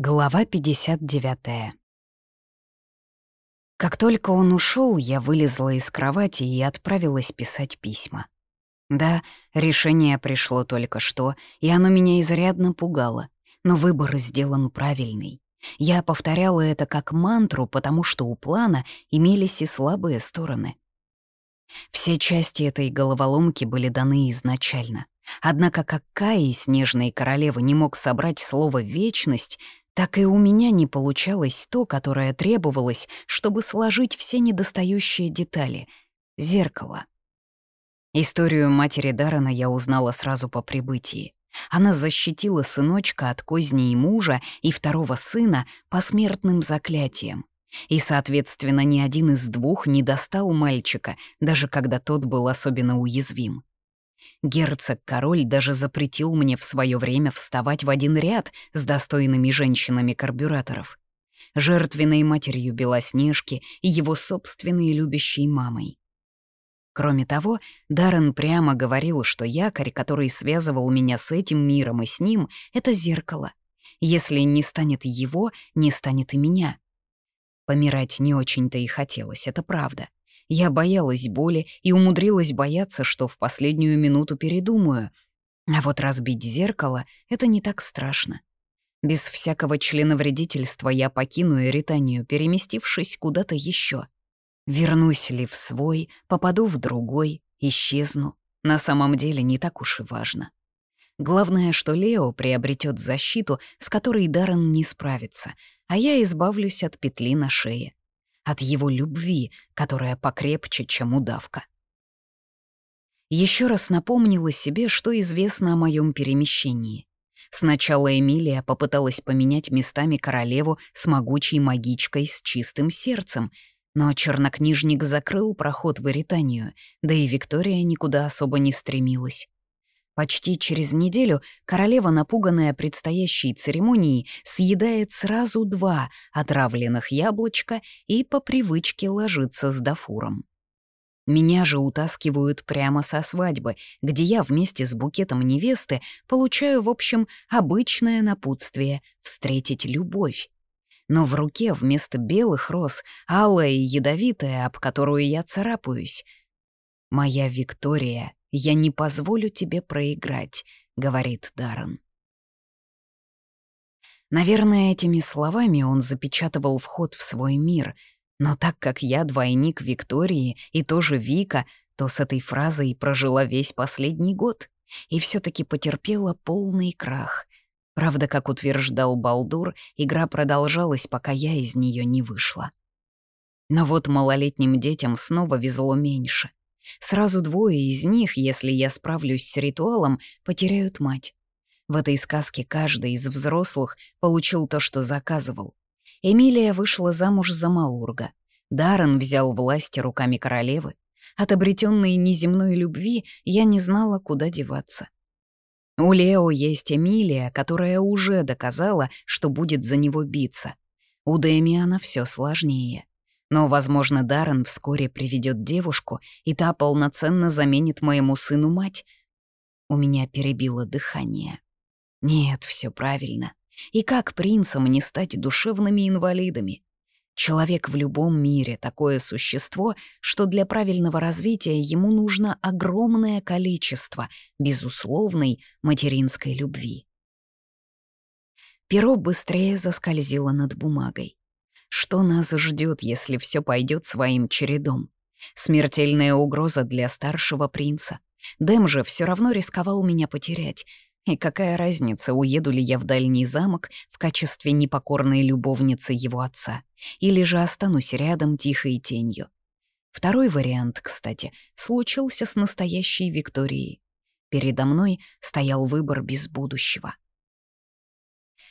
Глава 59 Как только он ушел, я вылезла из кровати и отправилась писать письма. Да, решение пришло только что, и оно меня изрядно пугало, но выбор сделан правильный. Я повторяла это как мантру, потому что у плана имелись и слабые стороны. Все части этой головоломки были даны изначально. Однако как Каи, снежной королевы, не мог собрать слово «вечность», так и у меня не получалось то, которое требовалось, чтобы сложить все недостающие детали — зеркало. Историю матери Дарана я узнала сразу по прибытии. Она защитила сыночка от козней мужа и второго сына посмертным заклятием. И, соответственно, ни один из двух не достал мальчика, даже когда тот был особенно уязвим. Герцог-король даже запретил мне в свое время вставать в один ряд с достойными женщинами карбюраторов. Жертвенной матерью Белоснежки и его собственной любящей мамой. Кроме того, Даррен прямо говорил, что якорь, который связывал меня с этим миром и с ним, — это зеркало. Если не станет его, не станет и меня. Помирать не очень-то и хотелось, это правда. Я боялась боли и умудрилась бояться, что в последнюю минуту передумаю. А вот разбить зеркало — это не так страшно. Без всякого членовредительства я покину Эританию, переместившись куда-то еще. Вернусь ли в свой, попаду в другой, исчезну. На самом деле не так уж и важно. Главное, что Лео приобретет защиту, с которой Даррен не справится, а я избавлюсь от петли на шее от его любви, которая покрепче, чем удавка. Еще раз напомнила себе, что известно о моем перемещении. Сначала Эмилия попыталась поменять местами королеву с могучей магичкой с чистым сердцем, но чернокнижник закрыл проход в Иританию, да и Виктория никуда особо не стремилась. Почти через неделю королева, напуганная предстоящей церемонией, съедает сразу два отравленных яблочка и по привычке ложится с дафуром. Меня же утаскивают прямо со свадьбы, где я вместе с букетом невесты получаю, в общем, обычное напутствие — встретить любовь. Но в руке вместо белых роз алая и ядовитая, об которую я царапаюсь. Моя Виктория — «Я не позволю тебе проиграть», — говорит Даррен. Наверное, этими словами он запечатывал вход в свой мир, но так как я двойник Виктории и тоже Вика, то с этой фразой прожила весь последний год и все таки потерпела полный крах. Правда, как утверждал Балдур, игра продолжалась, пока я из нее не вышла. Но вот малолетним детям снова везло меньше. Сразу двое из них, если я справлюсь с ритуалом, потеряют мать. В этой сказке каждый из взрослых получил то, что заказывал. Эмилия вышла замуж за Маурга. Даррен взял власть руками королевы. От обретенной неземной любви я не знала, куда деваться. У Лео есть Эмилия, которая уже доказала, что будет за него биться. У Дэмиана все сложнее. Но, возможно, Даррен вскоре приведет девушку, и та полноценно заменит моему сыну мать. У меня перебило дыхание. Нет, все правильно. И как принцам не стать душевными инвалидами? Человек в любом мире — такое существо, что для правильного развития ему нужно огромное количество безусловной материнской любви. Перо быстрее заскользило над бумагой. Что нас ждет, если все пойдет своим чередом? Смертельная угроза для старшего принца. Дэм же все равно рисковал меня потерять. И какая разница, уеду ли я в дальний замок в качестве непокорной любовницы его отца, или же останусь рядом тихой тенью. Второй вариант, кстати, случился с настоящей Викторией. Передо мной стоял выбор без будущего —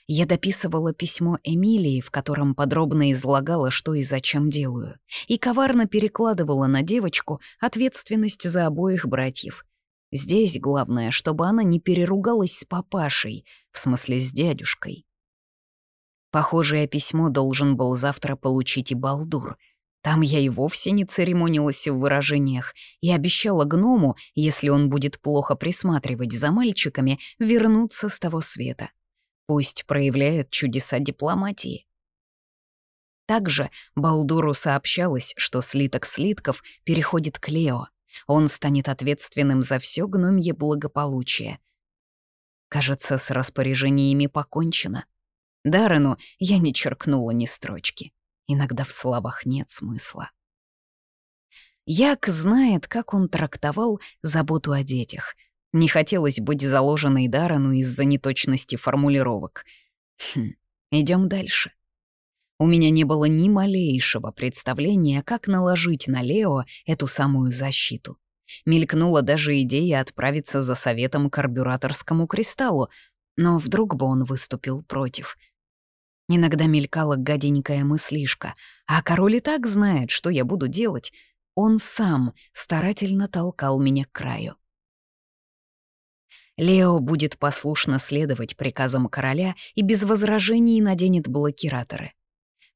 я дописывала письмо Эмилии, в котором подробно излагала, что и зачем делаю, и коварно перекладывала на девочку ответственность за обоих братьев. Здесь главное, чтобы она не переругалась с папашей, в смысле с дядюшкой. Похожее письмо должен был завтра получить и Балдур. Там я и вовсе не церемонилась в выражениях и обещала гному, если он будет плохо присматривать за мальчиками, вернуться с того света. Пусть проявляет чудеса дипломатии. Также Балдуру сообщалось, что слиток слитков переходит к Лео. Он станет ответственным за все гномье благополучие. Кажется, с распоряжениями покончено. Даррену я не черкнула ни строчки. Иногда в словах нет смысла. Як знает, как он трактовал заботу о детях. Не хотелось быть заложенной Даррену из-за неточности формулировок. Хм, идем дальше. У меня не было ни малейшего представления, как наложить на Лео эту самую защиту. Мелькнула даже идея отправиться за советом к карбюраторскому кристаллу, но вдруг бы он выступил против. Иногда мелькала гаденькая мыслишка, а король и так знает, что я буду делать. Он сам старательно толкал меня к краю. Лео будет послушно следовать приказам короля и без возражений наденет блокираторы.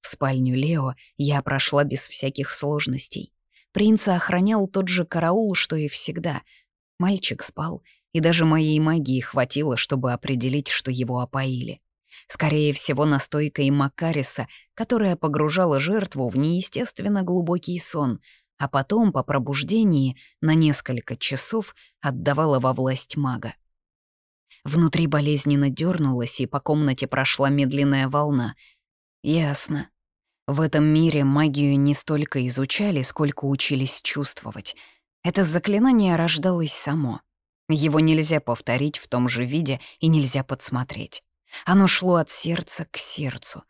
В спальню Лео я прошла без всяких сложностей. Принца охранял тот же караул, что и всегда. Мальчик спал, и даже моей магии хватило, чтобы определить, что его опоили. Скорее всего, настойкой Макариса, которая погружала жертву в неестественно глубокий сон, а потом, по пробуждении, на несколько часов отдавала во власть мага. Внутри болезненно дернулась, и по комнате прошла медленная волна. Ясно. В этом мире магию не столько изучали, сколько учились чувствовать. Это заклинание рождалось само. Его нельзя повторить в том же виде и нельзя подсмотреть. Оно шло от сердца к сердцу.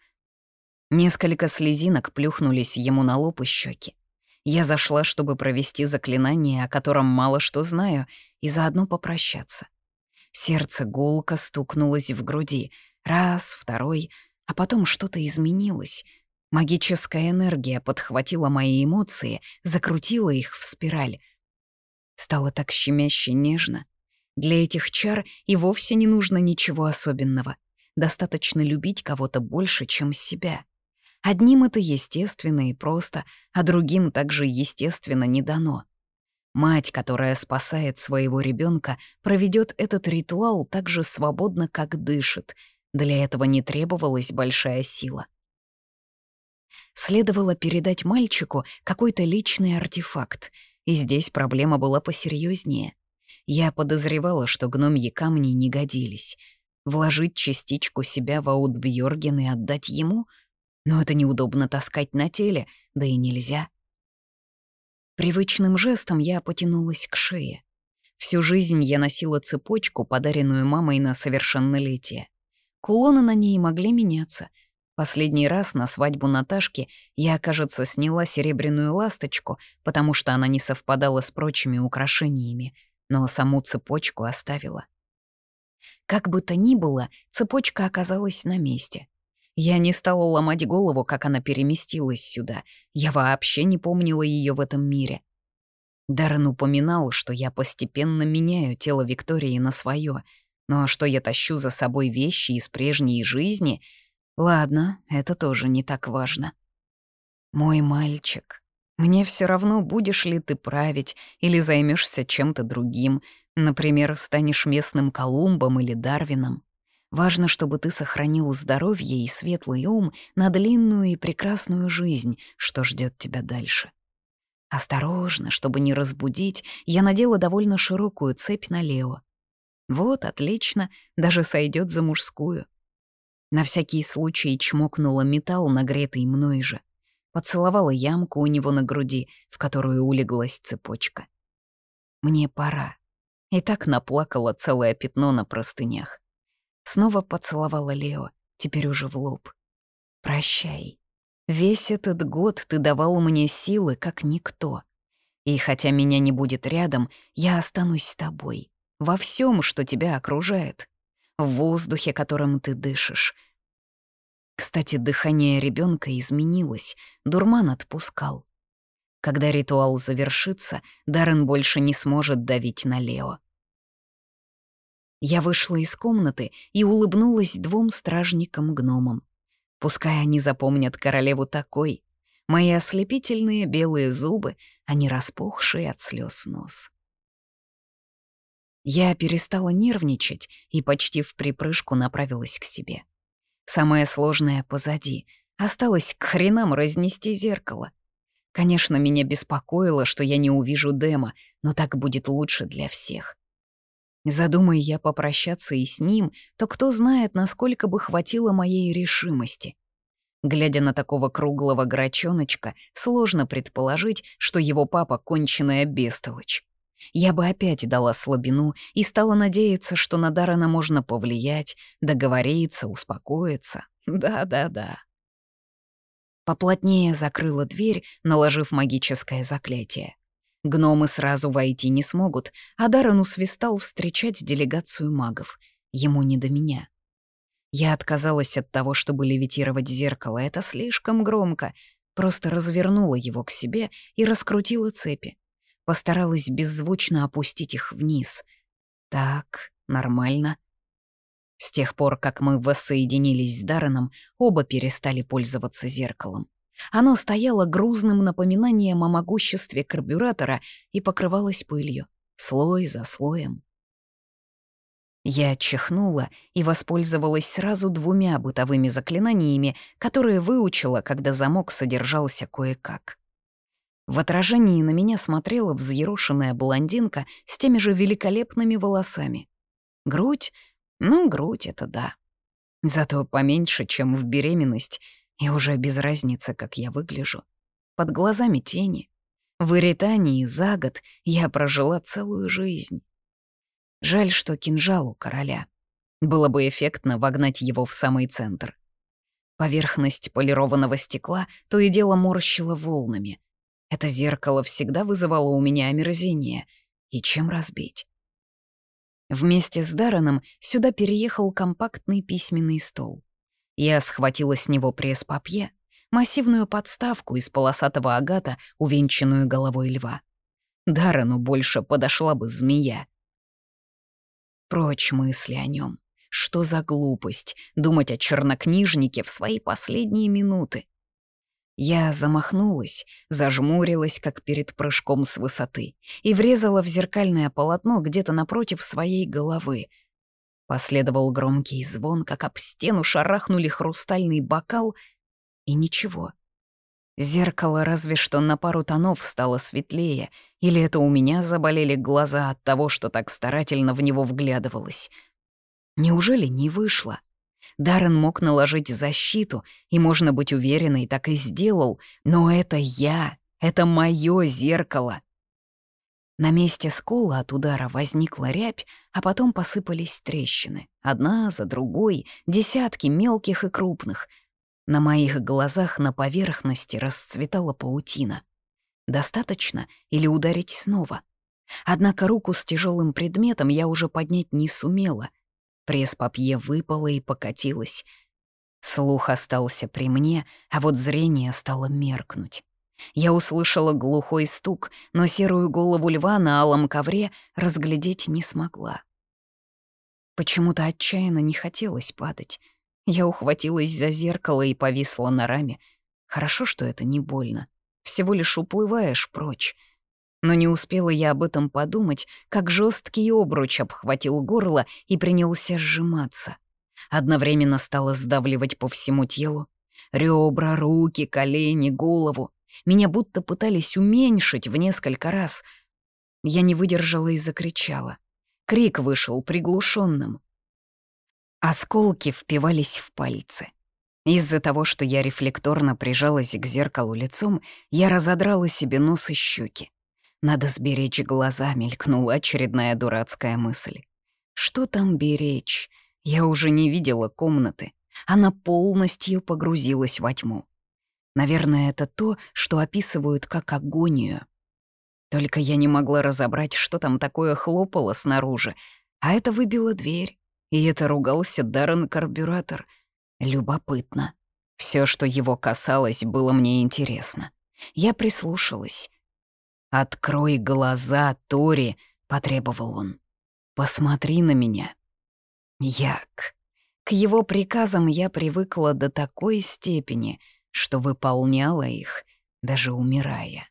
Несколько слезинок плюхнулись ему на лоб и щеки. Я зашла, чтобы провести заклинание, о котором мало что знаю, и заодно попрощаться. Сердце гулко стукнулось в груди. Раз, второй, а потом что-то изменилось — Магическая энергия подхватила мои эмоции, закрутила их в спираль. Стало так щемяще нежно. Для этих чар и вовсе не нужно ничего особенного. Достаточно любить кого-то больше, чем себя. Одним это естественно и просто, а другим также естественно не дано. Мать, которая спасает своего ребенка, проведет этот ритуал так же свободно, как дышит. Для этого не требовалась большая сила следовало передать мальчику какой-то личный артефакт, и здесь проблема была посерьезнее. Я подозревала, что гномьи камни не годились. Вложить частичку себя в Аутбьорген и отдать ему? Но это неудобно таскать на теле, да и нельзя. Привычным жестом я потянулась к шее. Всю жизнь я носила цепочку, подаренную мамой на совершеннолетие. Кулоны на ней могли меняться — Последний раз на свадьбу Наташки я, кажется, сняла серебряную ласточку, потому что она не совпадала с прочими украшениями, но саму цепочку оставила. Как бы то ни было, цепочка оказалась на месте. Я не стала ломать голову, как она переместилась сюда. Я вообще не помнила ее в этом мире. Даррен упоминал, что я постепенно меняю тело Виктории на свое, но что я тащу за собой вещи из прежней жизни — Ладно, это тоже не так важно. Мой мальчик, мне все равно, будешь ли ты править или займешься чем-то другим, например, станешь местным Колумбом или Дарвином. Важно, чтобы ты сохранил здоровье и светлый ум на длинную и прекрасную жизнь, что ждет тебя дальше. Осторожно, чтобы не разбудить, я надела довольно широкую цепь на Лео. Вот, отлично, даже сойдет за мужскую. На всякий случай чмокнула металл, нагретый мной же. Поцеловала ямку у него на груди, в которую улеглась цепочка. Мне пора. И так наплакала целое пятно на простынях. Снова поцеловала Лео, теперь уже в лоб. «Прощай. Весь этот год ты давал мне силы, как никто. И хотя меня не будет рядом, я останусь с тобой. Во всем, что тебя окружает в воздухе, которым ты дышишь. Кстати, дыхание ребенка изменилось, дурман отпускал. Когда ритуал завершится, Даррен больше не сможет давить на Лео. Я вышла из комнаты и улыбнулась двум стражникам-гномам. Пускай они запомнят королеву такой. Мои ослепительные белые зубы, они распухшие от слез нос. Я перестала нервничать и почти в припрыжку направилась к себе. Самое сложное позади. Осталось к хренам разнести зеркало. Конечно, меня беспокоило, что я не увижу Дема, но так будет лучше для всех. Задумай я попрощаться и с ним, то кто знает, насколько бы хватило моей решимости. Глядя на такого круглого грачоночка, сложно предположить, что его папа — конченая бестолочь. Я бы опять дала слабину и стала надеяться, что на Дарана можно повлиять, договориться, успокоиться. Да-да-да. Поплотнее закрыла дверь, наложив магическое заклятие. Гномы сразу войти не смогут, а Даррен усвистал встречать делегацию магов. Ему не до меня. Я отказалась от того, чтобы левитировать зеркало, это слишком громко. Просто развернула его к себе и раскрутила цепи. Постаралась беззвучно опустить их вниз. Так, нормально. С тех пор, как мы воссоединились с Дарреном, оба перестали пользоваться зеркалом. Оно стояло грузным напоминанием о могуществе карбюратора и покрывалось пылью, слой за слоем. Я чихнула и воспользовалась сразу двумя бытовыми заклинаниями, которые выучила, когда замок содержался кое-как. В отражении на меня смотрела взъерошенная блондинка с теми же великолепными волосами. Грудь? Ну, грудь — это да. Зато поменьше, чем в беременность — и уже без разницы, как я выгляжу. Под глазами тени. В Иритании за год я прожила целую жизнь. Жаль, что кинжал у короля. Было бы эффектно вогнать его в самый центр. Поверхность полированного стекла то и дело морщила волнами. Это зеркало всегда вызывало у меня омерзение. И чем разбить? Вместе с Дарреном сюда переехал компактный письменный стол. Я схватила с него пресс-папье, массивную подставку из полосатого агата, увенчанную головой льва. Даррену больше подошла бы змея. Прочь мысли о нем. Что за глупость думать о чернокнижнике в свои последние минуты? Я замахнулась, зажмурилась, как перед прыжком с высоты, и врезала в зеркальное полотно где-то напротив своей головы — Последовал громкий звон, как об стену шарахнули хрустальный бокал, и ничего. Зеркало разве что на пару тонов стало светлее, или это у меня заболели глаза от того, что так старательно в него вглядывалась. Неужели не вышло? Даррен мог наложить защиту, и, можно быть уверенной, так и сделал, но это я, это мое зеркало. На месте скола от удара возникла рябь, а потом посыпались трещины. Одна за другой, десятки мелких и крупных. На моих глазах на поверхности расцветала паутина. Достаточно или ударить снова? Однако руку с тяжелым предметом я уже поднять не сумела. Пресс-папье выпало и покатилось. Слух остался при мне, а вот зрение стало меркнуть. Я услышала глухой стук, но серую голову льва на алом ковре разглядеть не смогла. Почему-то отчаянно не хотелось падать. Я ухватилась за зеркало и повисла на раме. Хорошо, что это не больно. Всего лишь уплываешь прочь. Но не успела я об этом подумать, как жесткий обруч обхватил горло и принялся сжиматься. Одновременно стало сдавливать по всему телу. Ребра, руки, колени, голову. Меня будто пытались уменьшить в несколько раз. Я не выдержала и закричала. Крик вышел приглушенным. Осколки впивались в пальцы. Из-за того, что я рефлекторно прижалась к зеркалу лицом, я разодрала себе нос и щеки. Надо сберечь глаза, мелькнула очередная дурацкая мысль. Что там беречь? Я уже не видела комнаты. Она полностью погрузилась во тьму. Наверное, это то, что описывают как агонию. Только я не могла разобрать, что там такое хлопало снаружи, а это выбило дверь, и это ругался Даррен Карбюратор. Любопытно. Все, что его касалось, было мне интересно. Я прислушалась. «Открой глаза, Тори», — потребовал он. «Посмотри на меня». Як. К его приказам я привыкла до такой степени — что выполняла их, даже умирая.